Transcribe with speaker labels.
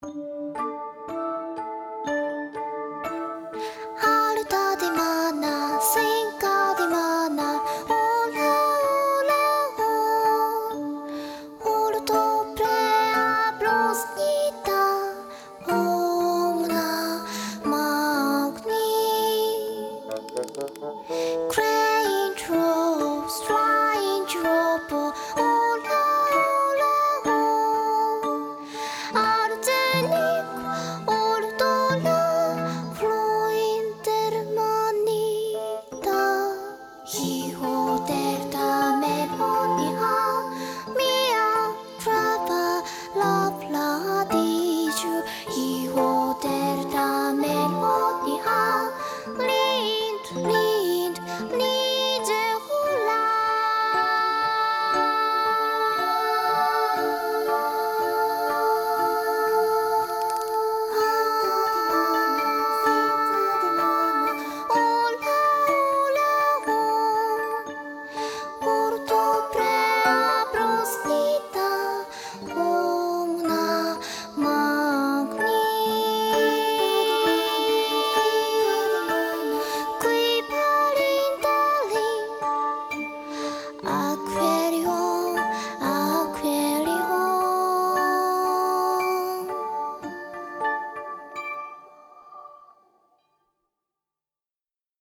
Speaker 1: Música